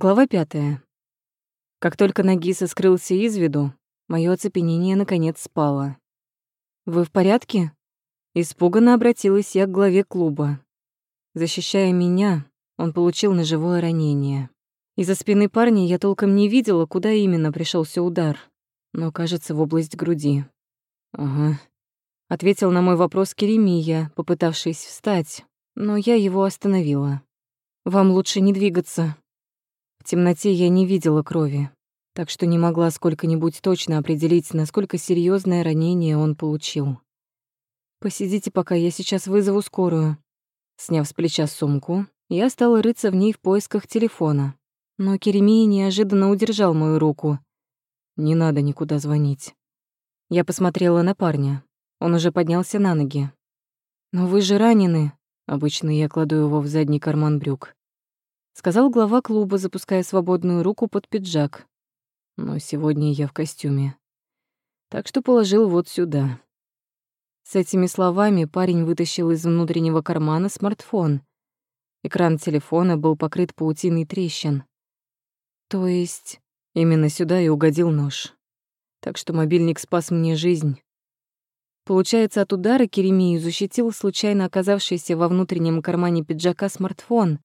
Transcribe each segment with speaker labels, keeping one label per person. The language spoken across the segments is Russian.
Speaker 1: Глава пятая. Как только Нагиса скрылся из виду, мое оцепенение наконец спало. «Вы в порядке?» Испуганно обратилась я к главе клуба. Защищая меня, он получил ножевое ранение. Из-за спины парня я толком не видела, куда именно пришелся удар, но, кажется, в область груди. «Ага», — ответил на мой вопрос Керемия, попытавшись встать, но я его остановила. «Вам лучше не двигаться», темноте я не видела крови, так что не могла сколько-нибудь точно определить, насколько серьезное ранение он получил. «Посидите пока, я сейчас вызову скорую». Сняв с плеча сумку, я стала рыться в ней в поисках телефона. Но Керемия неожиданно удержал мою руку. «Не надо никуда звонить». Я посмотрела на парня. Он уже поднялся на ноги. «Но вы же ранены». Обычно я кладу его в задний карман брюк сказал глава клуба, запуская свободную руку под пиджак. Но сегодня я в костюме. Так что положил вот сюда. С этими словами парень вытащил из внутреннего кармана смартфон. Экран телефона был покрыт паутиной трещин. То есть именно сюда и угодил нож. Так что мобильник спас мне жизнь. Получается, от удара Керемию защитил случайно оказавшийся во внутреннем кармане пиджака смартфон,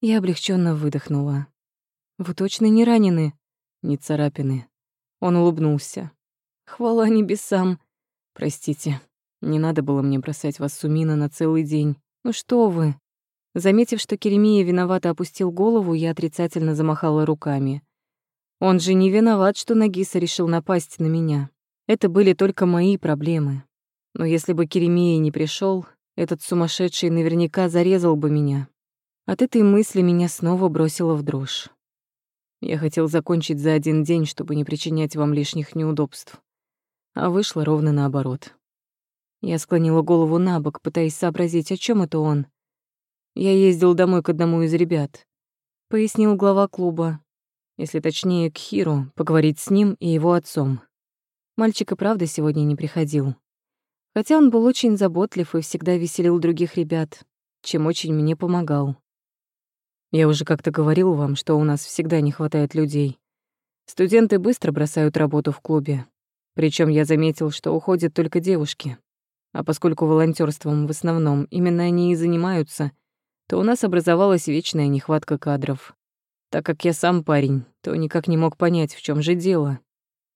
Speaker 1: я облегченно выдохнула. «Вы точно не ранены?» «Не царапины». Он улыбнулся. «Хвала небесам!» «Простите, не надо было мне бросать вас сумина на целый день. Ну что вы?» Заметив, что Керемия виновато опустил голову, я отрицательно замахала руками. Он же не виноват, что Нагиса решил напасть на меня. Это были только мои проблемы. Но если бы Керемия не пришел, этот сумасшедший наверняка зарезал бы меня. От этой мысли меня снова бросило в дрожь. Я хотел закончить за один день, чтобы не причинять вам лишних неудобств. А вышло ровно наоборот. Я склонила голову на бок, пытаясь сообразить, о чем это он. Я ездил домой к одному из ребят. Пояснил глава клуба. Если точнее, к Хиру, поговорить с ним и его отцом. Мальчик и правда сегодня не приходил. Хотя он был очень заботлив и всегда веселил других ребят, чем очень мне помогал. Я уже как-то говорил вам, что у нас всегда не хватает людей. Студенты быстро бросают работу в клубе. Причем я заметил, что уходят только девушки. А поскольку волонтерством в основном именно они и занимаются, то у нас образовалась вечная нехватка кадров. Так как я сам парень, то никак не мог понять, в чем же дело.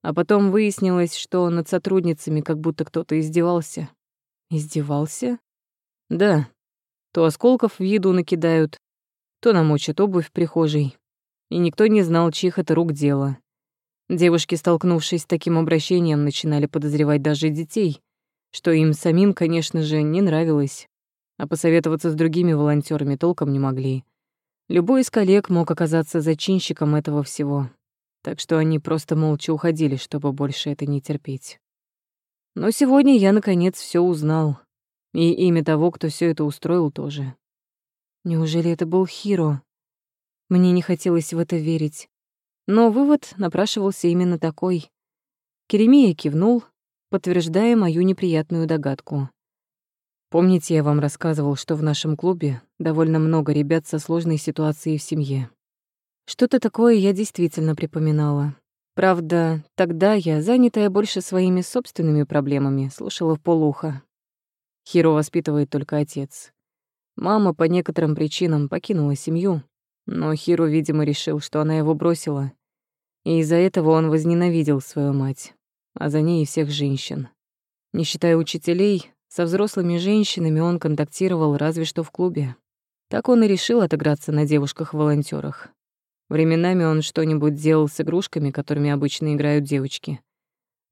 Speaker 1: А потом выяснилось, что над сотрудницами как будто кто-то издевался. Издевался? Да. То осколков в еду накидают, то намочат обувь в прихожей. И никто не знал, чьих это рук дело. Девушки, столкнувшись с таким обращением, начинали подозревать даже детей, что им самим, конечно же, не нравилось, а посоветоваться с другими волонтерами толком не могли. Любой из коллег мог оказаться зачинщиком этого всего, так что они просто молча уходили, чтобы больше это не терпеть. Но сегодня я, наконец, все узнал. И имя того, кто все это устроил, тоже. Неужели это был Хиро? Мне не хотелось в это верить. Но вывод напрашивался именно такой. Керемия кивнул, подтверждая мою неприятную догадку. Помните, я вам рассказывал, что в нашем клубе довольно много ребят со сложной ситуацией в семье? Что-то такое я действительно припоминала. Правда, тогда я, занятая больше своими собственными проблемами, слушала в полуха. Хиро воспитывает только отец. Мама по некоторым причинам покинула семью, но Хиру, видимо, решил, что она его бросила, и из-за этого он возненавидел свою мать, а за ней и всех женщин. Не считая учителей, со взрослыми женщинами он контактировал разве что в клубе. Так он и решил отыграться на девушках волонтерах Временами он что-нибудь делал с игрушками, которыми обычно играют девочки.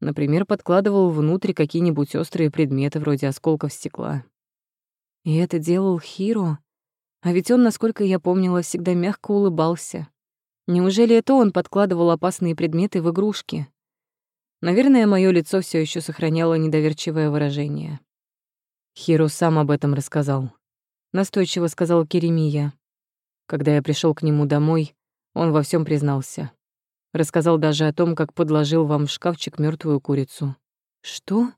Speaker 1: Например, подкладывал внутрь какие-нибудь острые предметы вроде осколков стекла. И это делал Хиро? А ведь он, насколько я помнила, всегда мягко улыбался. Неужели это он подкладывал опасные предметы в игрушки? Наверное, мое лицо все еще сохраняло недоверчивое выражение. Хиро сам об этом рассказал. Настойчиво сказал Керемия. Когда я пришел к нему домой, он во всем признался. Рассказал даже о том, как подложил вам в шкафчик мертвую курицу. Что?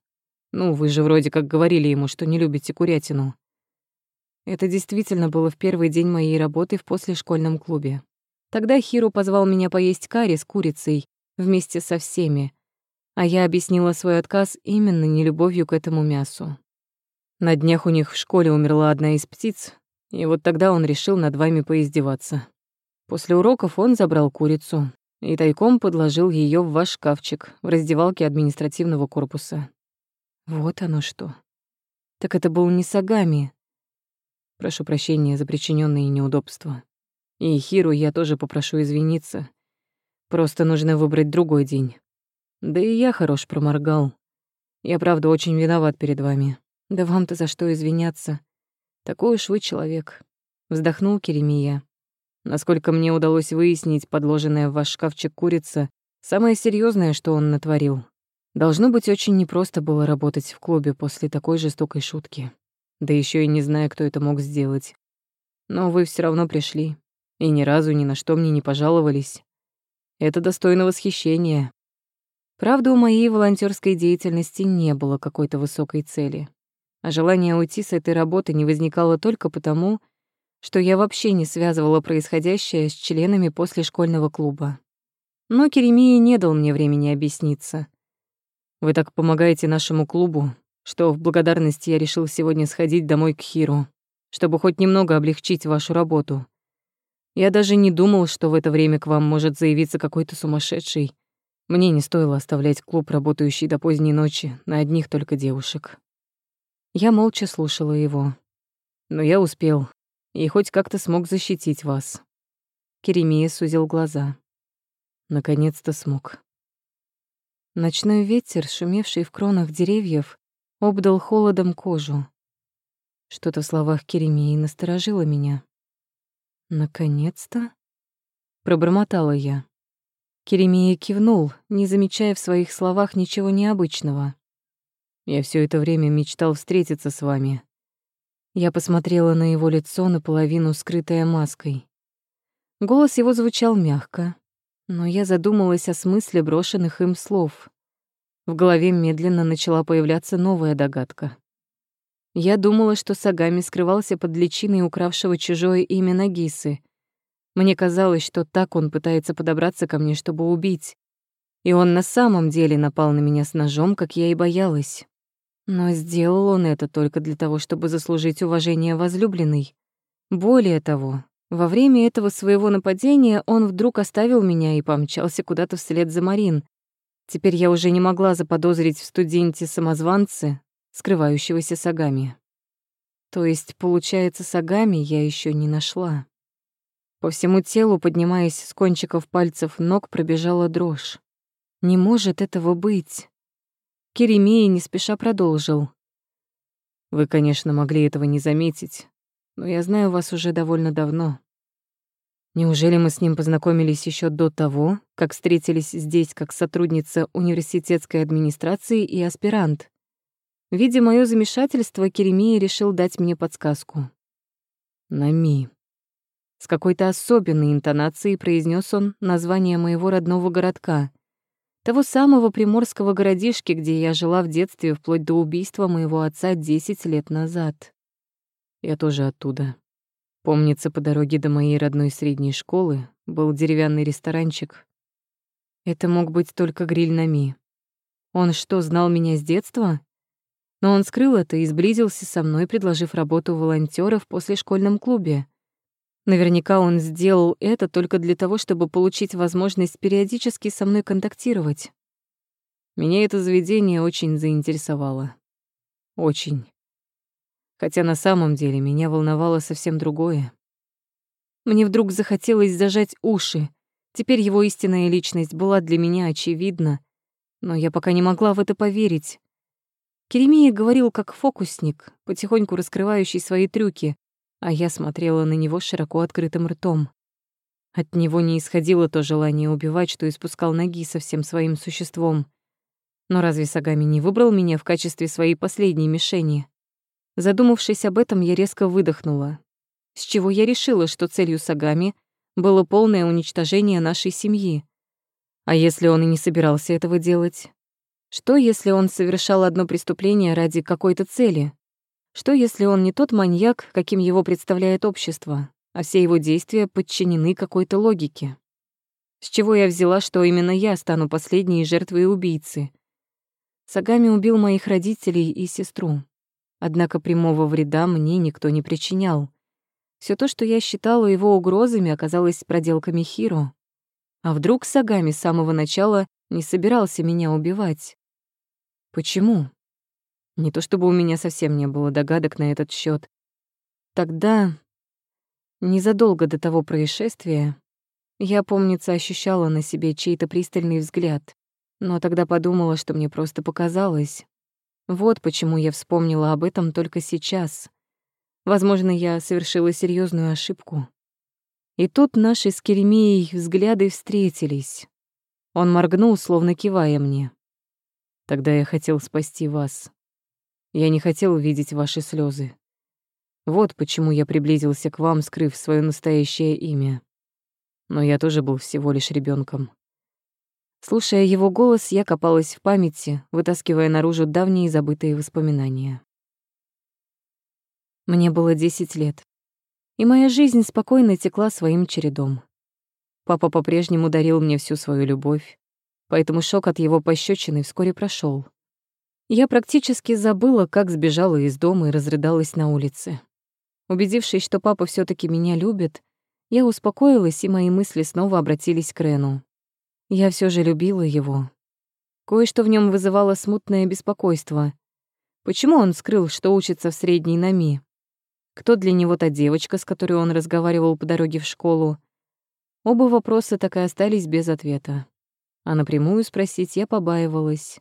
Speaker 1: Ну, вы же вроде как говорили ему, что не любите курятину. Это действительно было в первый день моей работы в послешкольном клубе. Тогда Хиру позвал меня поесть карри с курицей вместе со всеми, а я объяснила свой отказ именно нелюбовью к этому мясу. На днях у них в школе умерла одна из птиц, и вот тогда он решил над вами поиздеваться. После уроков он забрал курицу и тайком подложил ее в ваш шкафчик в раздевалке административного корпуса. Вот оно что. Так это был не Сагами. Прошу прощения за причиненные неудобства. И Хиру я тоже попрошу извиниться. Просто нужно выбрать другой день. Да и я хорош проморгал. Я, правда, очень виноват перед вами. Да вам-то за что извиняться? Такой уж вы человек. Вздохнул Керемия. Насколько мне удалось выяснить, подложенная в ваш шкафчик курица — самое серьезное, что он натворил. Должно быть, очень непросто было работать в клубе после такой жестокой шутки. Да еще и не зная, кто это мог сделать. Но вы все равно пришли и ни разу ни на что мне не пожаловались. Это достойно восхищения. Правда, у моей волонтерской деятельности не было какой-то высокой цели. А желание уйти с этой работы не возникало только потому, что я вообще не связывала происходящее с членами после школьного клуба. Но Керемия не дал мне времени объясниться. «Вы так помогаете нашему клубу, что в благодарности я решил сегодня сходить домой к Хиру, чтобы хоть немного облегчить вашу работу. Я даже не думал, что в это время к вам может заявиться какой-то сумасшедший. Мне не стоило оставлять клуб, работающий до поздней ночи, на одних только девушек. Я молча слушала его. Но я успел, и хоть как-то смог защитить вас. Керемия сузил глаза. Наконец-то смог. Ночной ветер, шумевший в кронах деревьев, обдал холодом кожу. Что-то в словах Керемии насторожило меня. «Наконец-то?» — пробормотала я. Керемия кивнул, не замечая в своих словах ничего необычного. «Я все это время мечтал встретиться с вами». Я посмотрела на его лицо, наполовину скрытое маской. Голос его звучал мягко, но я задумалась о смысле брошенных им слов. В голове медленно начала появляться новая догадка. Я думала, что Сагами скрывался под личиной укравшего чужое имя Нагисы. Мне казалось, что так он пытается подобраться ко мне, чтобы убить. И он на самом деле напал на меня с ножом, как я и боялась. Но сделал он это только для того, чтобы заслужить уважение возлюбленной. Более того, во время этого своего нападения он вдруг оставил меня и помчался куда-то вслед за Марин. Теперь я уже не могла заподозрить в студенте-самозванце скрывающегося Сагами. То есть, получается, Сагами я еще не нашла. По всему телу, поднимаясь с кончиков пальцев ног, пробежала дрожь. Не может этого быть. Керемия не спеша продолжил. Вы, конечно, могли этого не заметить, но я знаю вас уже довольно давно. Неужели мы с ним познакомились еще до того, как встретились здесь как сотрудница университетской администрации и аспирант? Видя моё замешательство, Керемия решил дать мне подсказку. «Нами». С какой-то особенной интонацией произнес он название моего родного городка, того самого приморского городишки, где я жила в детстве вплоть до убийства моего отца 10 лет назад. Я тоже оттуда. Помнится, по дороге до моей родной средней школы был деревянный ресторанчик. Это мог быть только гриль Нами. Он что, знал меня с детства? Но он скрыл это и сблизился со мной, предложив работу волонтера в послешкольном клубе. Наверняка он сделал это только для того, чтобы получить возможность периодически со мной контактировать. Меня это заведение очень заинтересовало. Очень. Хотя на самом деле меня волновало совсем другое. Мне вдруг захотелось зажать уши. Теперь его истинная личность была для меня очевидна, но я пока не могла в это поверить. Керемия говорил как фокусник, потихоньку раскрывающий свои трюки, а я смотрела на него широко открытым ртом. От него не исходило то желание убивать, что испускал ноги со всем своим существом. Но разве Сагами не выбрал меня в качестве своей последней мишени? Задумавшись об этом, я резко выдохнула. С чего я решила, что целью Сагами было полное уничтожение нашей семьи? А если он и не собирался этого делать? Что, если он совершал одно преступление ради какой-то цели? Что, если он не тот маньяк, каким его представляет общество? а все его действия подчинены какой-то логике. С чего я взяла, что именно я стану последней жертвой убийцы? Сагами убил моих родителей и сестру. Однако прямого вреда мне никто не причинял. Все то, что я считала его угрозами, оказалось проделками Хиро. А вдруг Сагами с самого начала не собирался меня убивать? Почему? Не то чтобы у меня совсем не было догадок на этот счет. Тогда, незадолго до того происшествия, я, помнится, ощущала на себе чей-то пристальный взгляд, но тогда подумала, что мне просто показалось. Вот почему я вспомнила об этом только сейчас. Возможно, я совершила серьезную ошибку. И тут наши с Керемией взгляды встретились. Он моргнул, словно кивая мне. Тогда я хотел спасти вас. Я не хотел видеть ваши слезы. Вот почему я приблизился к вам, скрыв свое настоящее имя но я тоже был всего лишь ребенком. Слушая его голос, я копалась в памяти, вытаскивая наружу давние забытые воспоминания. Мне было 10 лет, и моя жизнь спокойно текла своим чередом. Папа по-прежнему дарил мне всю свою любовь, поэтому шок от его пощечины вскоре прошел. Я практически забыла, как сбежала из дома и разрыдалась на улице. Убедившись, что папа все таки меня любит, я успокоилась, и мои мысли снова обратились к Рену. Я все же любила его. Кое-что в нем вызывало смутное беспокойство. Почему он скрыл, что учится в средней НАМИ? Кто для него та девочка, с которой он разговаривал по дороге в школу? Оба вопроса так и остались без ответа. А напрямую спросить я побаивалась.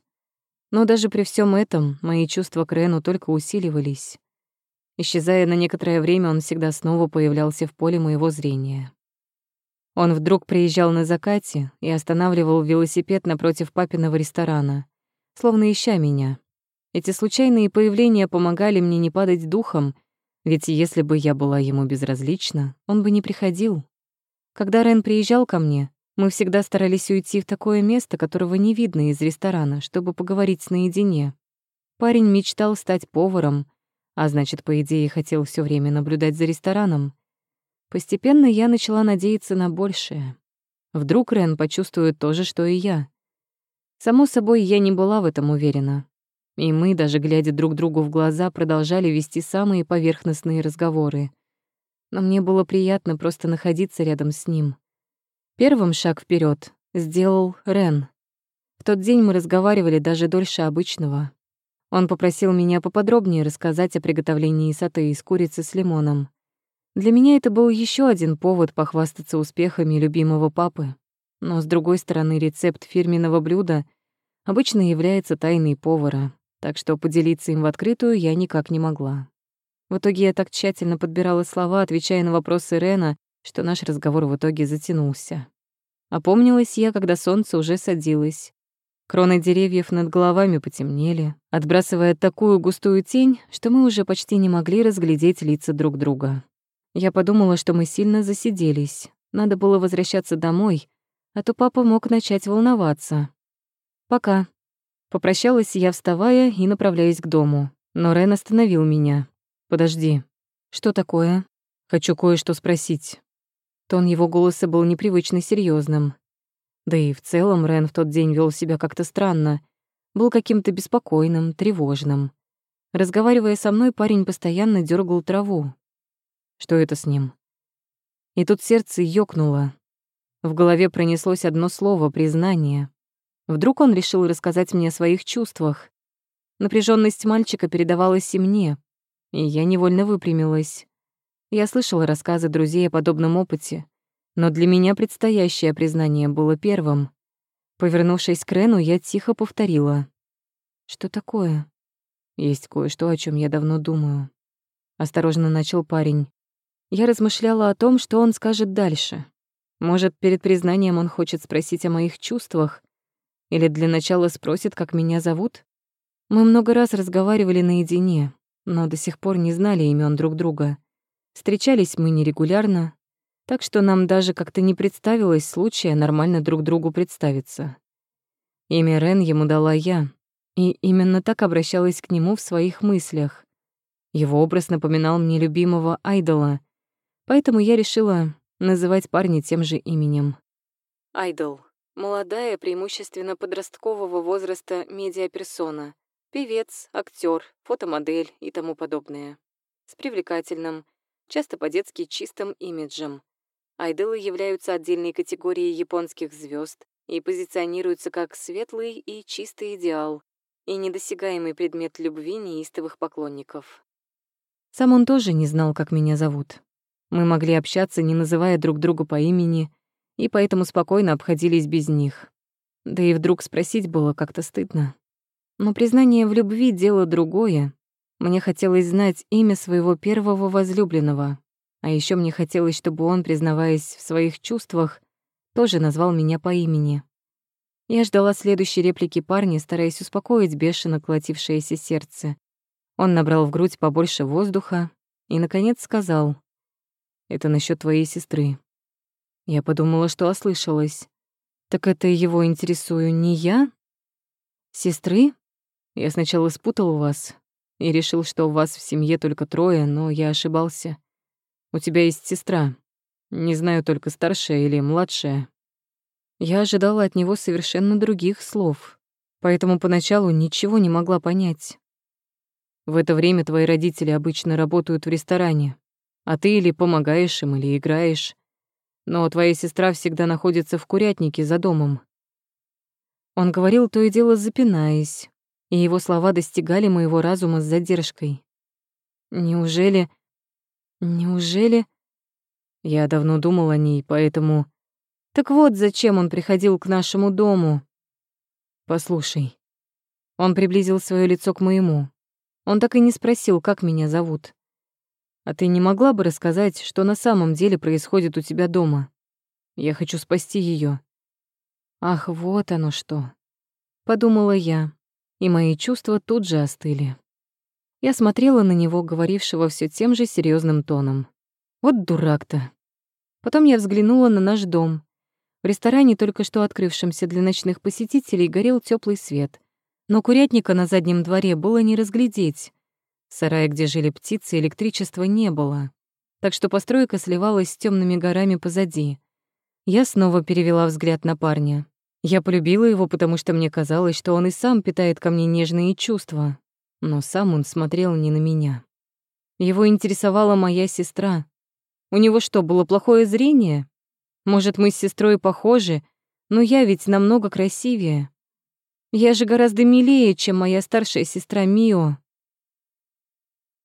Speaker 1: Но даже при всем этом мои чувства к Рену только усиливались. Исчезая на некоторое время, он всегда снова появлялся в поле моего зрения. Он вдруг приезжал на закате и останавливал велосипед напротив папиного ресторана, словно ища меня. Эти случайные появления помогали мне не падать духом, ведь если бы я была ему безразлична, он бы не приходил. Когда Рен приезжал ко мне, мы всегда старались уйти в такое место, которого не видно из ресторана, чтобы поговорить наедине. Парень мечтал стать поваром, а значит, по идее, хотел все время наблюдать за рестораном. Постепенно я начала надеяться на большее. Вдруг Рен почувствует то же, что и я. Само собой, я не была в этом уверена. И мы, даже глядя друг другу в глаза, продолжали вести самые поверхностные разговоры. Но мне было приятно просто находиться рядом с ним. Первым шаг вперед сделал Рен. В тот день мы разговаривали даже дольше обычного. Он попросил меня поподробнее рассказать о приготовлении саты из курицы с лимоном. Для меня это был еще один повод похвастаться успехами любимого папы. Но, с другой стороны, рецепт фирменного блюда обычно является тайной повара, так что поделиться им в открытую я никак не могла. В итоге я так тщательно подбирала слова, отвечая на вопросы Рена, что наш разговор в итоге затянулся. Опомнилась я, когда солнце уже садилось. Кроны деревьев над головами потемнели, отбрасывая такую густую тень, что мы уже почти не могли разглядеть лица друг друга. Я подумала, что мы сильно засиделись. Надо было возвращаться домой, а то папа мог начать волноваться. «Пока». Попрощалась я, вставая и направляясь к дому. Но Рен остановил меня. «Подожди». «Что такое?» «Хочу кое-что спросить». Тон его голоса был непривычно серьезным. Да и в целом Рен в тот день вел себя как-то странно. Был каким-то беспокойным, тревожным. Разговаривая со мной, парень постоянно дергал траву. Что это с ним? И тут сердце ёкнуло. В голове пронеслось одно слово — признание. Вдруг он решил рассказать мне о своих чувствах. Напряженность мальчика передавалась и мне, и я невольно выпрямилась. Я слышала рассказы друзей о подобном опыте, но для меня предстоящее признание было первым. Повернувшись к Рену, я тихо повторила. «Что такое?» «Есть кое-что, о чем я давно думаю». Осторожно начал парень. Я размышляла о том, что он скажет дальше. Может, перед признанием он хочет спросить о моих чувствах? Или для начала спросит, как меня зовут? Мы много раз разговаривали наедине, но до сих пор не знали имен друг друга. Встречались мы нерегулярно, так что нам даже как-то не представилось случая нормально друг другу представиться. Имя Рен ему дала я, и именно так обращалась к нему в своих мыслях. Его образ напоминал мне любимого айдола, Поэтому я решила называть парня тем же именем. Айдол. Молодая, преимущественно подросткового возраста медиаперсона. Певец, актер, фотомодель и тому подобное. С привлекательным, часто по-детски чистым имиджем. Айдолы являются отдельной категорией японских звезд и позиционируются как светлый и чистый идеал и недосягаемый предмет любви неистовых поклонников. Сам он тоже не знал, как меня зовут. Мы могли общаться, не называя друг друга по имени, и поэтому спокойно обходились без них. Да и вдруг спросить было как-то стыдно. Но признание в любви — дело другое. Мне хотелось знать имя своего первого возлюбленного, а еще мне хотелось, чтобы он, признаваясь в своих чувствах, тоже назвал меня по имени. Я ждала следующей реплики парня, стараясь успокоить бешено колотившееся сердце. Он набрал в грудь побольше воздуха и, наконец, сказал, «Это насчет твоей сестры». Я подумала, что ослышалась. «Так это его интересую не я?» «Сестры?» Я сначала спутал вас и решил, что у вас в семье только трое, но я ошибался. У тебя есть сестра. Не знаю, только старшая или младшая. Я ожидала от него совершенно других слов, поэтому поначалу ничего не могла понять. В это время твои родители обычно работают в ресторане, а ты или помогаешь им, или играешь. Но твоя сестра всегда находится в курятнике за домом. Он говорил то и дело запинаясь, и его слова достигали моего разума с задержкой. Неужели... Неужели... Я давно думал о ней, поэтому... Так вот, зачем он приходил к нашему дому. Послушай. Он приблизил свое лицо к моему. Он так и не спросил, как меня зовут. А ты не могла бы рассказать, что на самом деле происходит у тебя дома? Я хочу спасти ее. Ах, вот оно что. Подумала я, и мои чувства тут же остыли. Я смотрела на него, говорившего все тем же серьезным тоном. Вот дурак-то. Потом я взглянула на наш дом. В ресторане, только что открывшемся для ночных посетителей, горел теплый свет. Но курятника на заднем дворе было не разглядеть. Сарая, где жили птицы, электричества не было. Так что постройка сливалась с темными горами позади. Я снова перевела взгляд на парня. Я полюбила его, потому что мне казалось, что он и сам питает ко мне нежные чувства но сам он смотрел не на меня. Его интересовала моя сестра. У него что, было плохое зрение? Может, мы с сестрой похожи, но я ведь намного красивее. Я же гораздо милее, чем моя старшая сестра Мио.